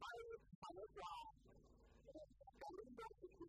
my, my own job. I went back to the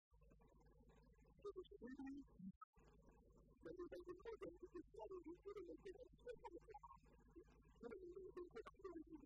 there was really that was a recording that was telling you that they did a simple job. That was really the quick thing.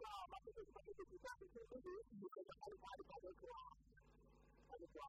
qua và cái việc mà cái việc chúng ta cũng không có biết thì cái việc anh quá được bao nhiêu quá bao nhiêu quá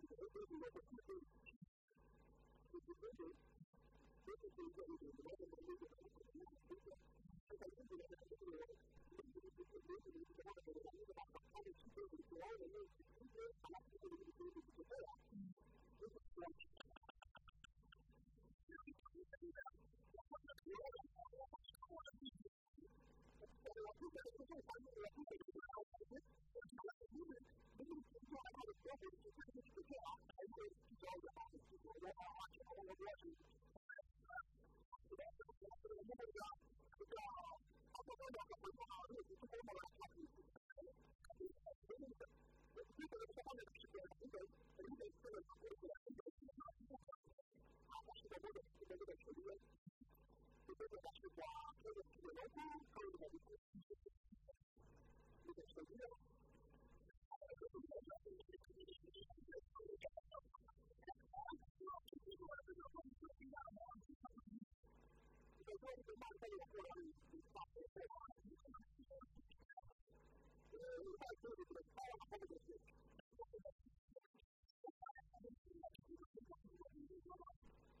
这个花是花，这个是玫瑰，这个是郁金香，这个是金丝雀。这个是向日葵，这个是向日葵。这个是向日葵。这个是向日葵。这个是向日葵。这个是向日葵。这个是向日葵。这个是向日葵。这个是向日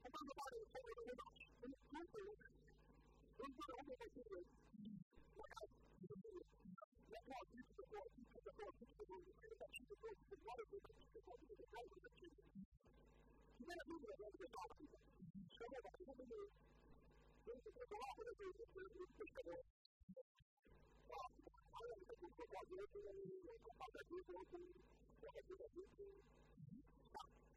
他当时话的，他没有牙齿，他没胡子，所以他没有那些东西。我讲，就是说，他没有胡子，没有牙齿，没有胡子，没有牙齿，没有胡子，没有牙齿。现在胡子已经到了，舌头上面都有，因为舌头烂了，所以胡子就特别多。啊，我查了一下，他说话因为因为因为他的舌头粗，他的胡子粗。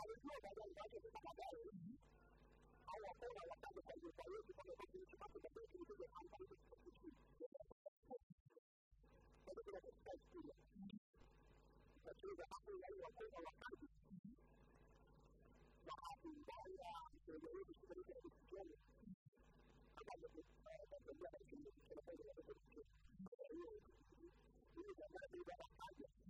There is no other God in the world. Our own our God is the Lord who has made us to be able to do the things that we do. That is what it says to us. That is the apple that you are called our God. The apple that you are the Lord is the Lord of the world. And that is the Lord who is the Lord of the world. We are the Lord of the world.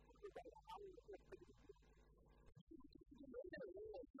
就代表他们那个可以吃，就是就是没有那种味道。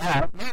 Yeah.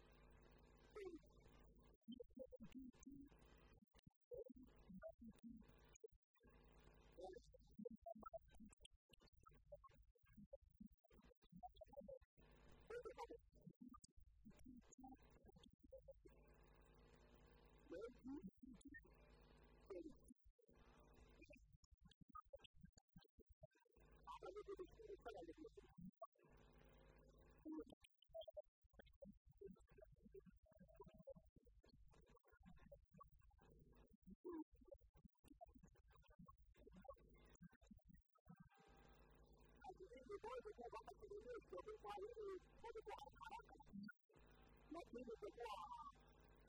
我们管理，我们管理，那平时说话。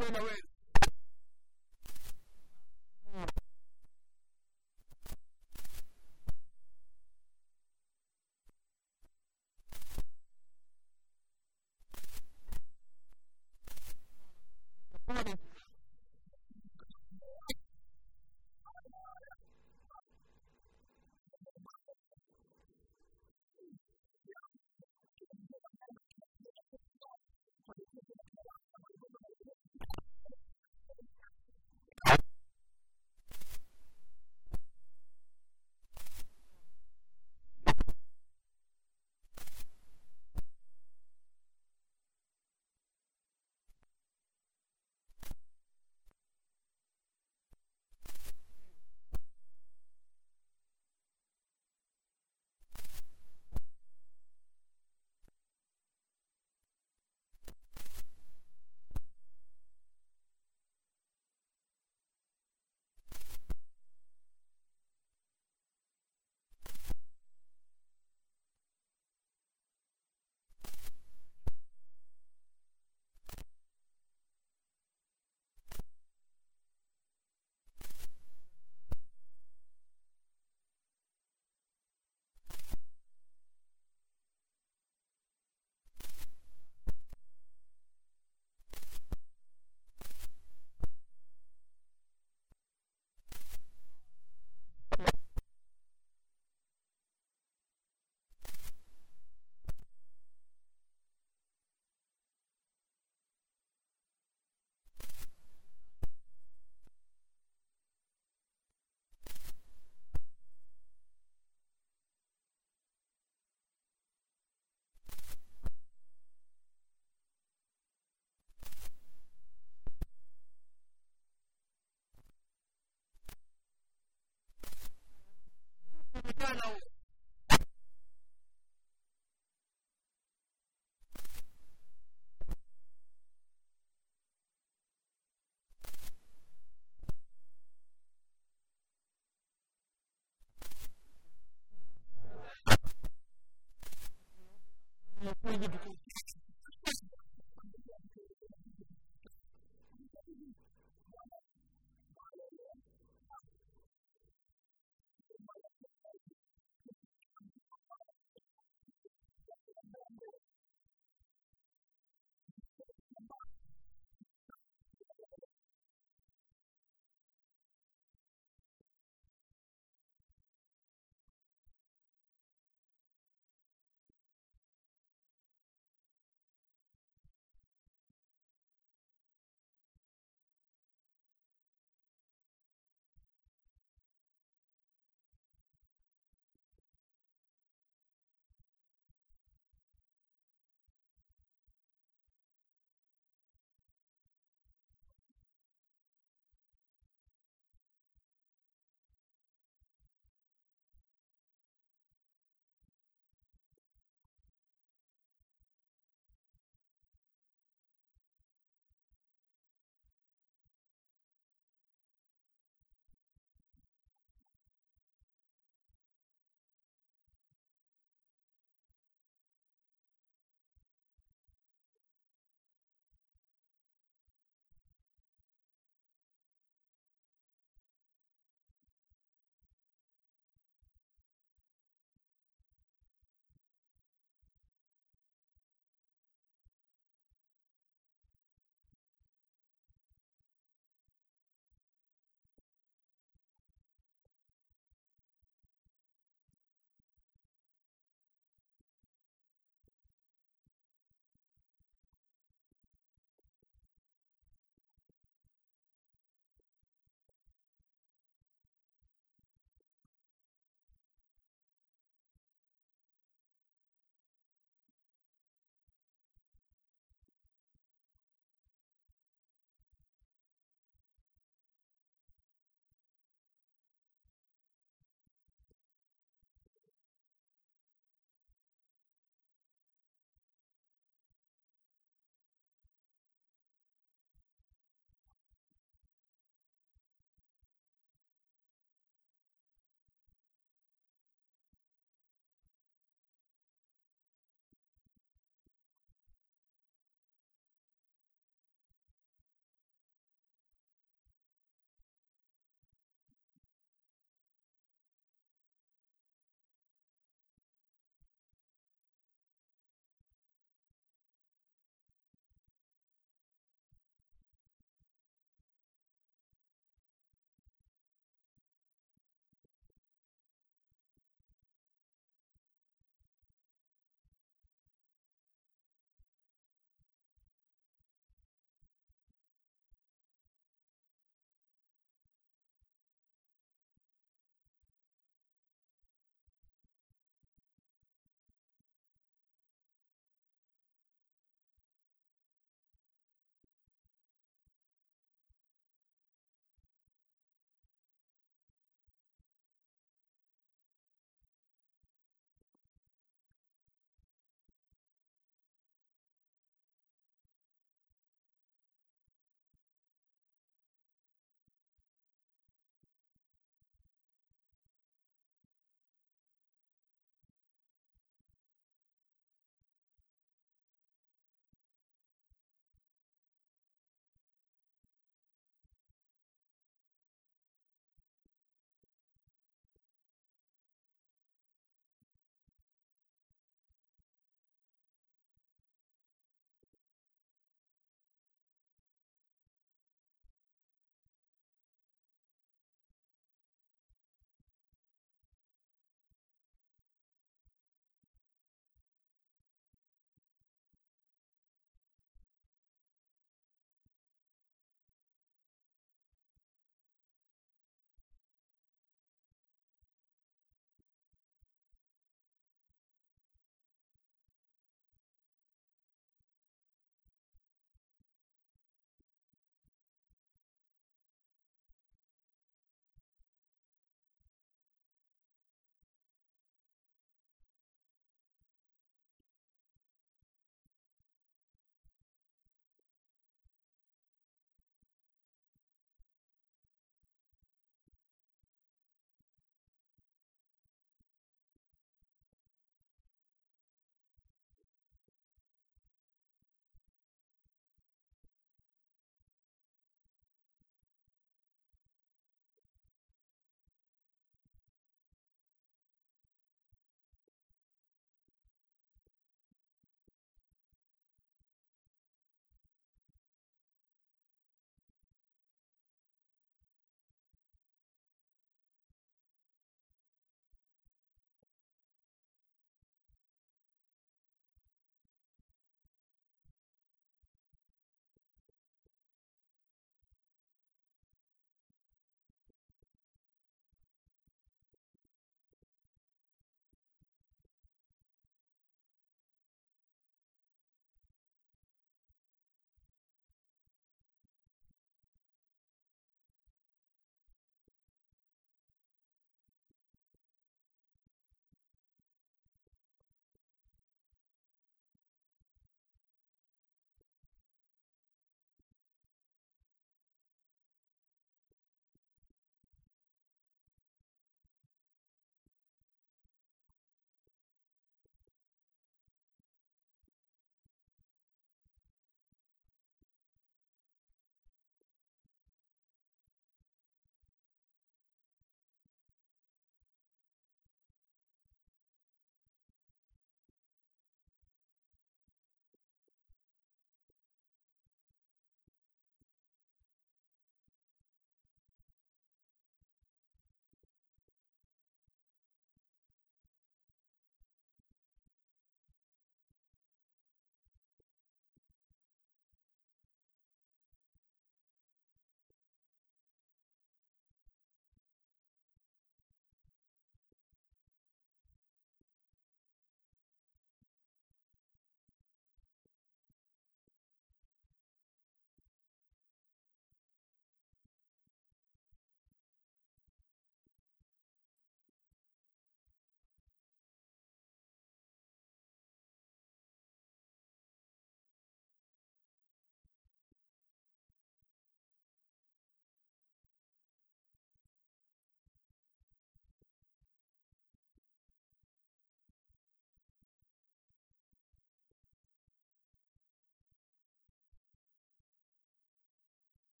win a race.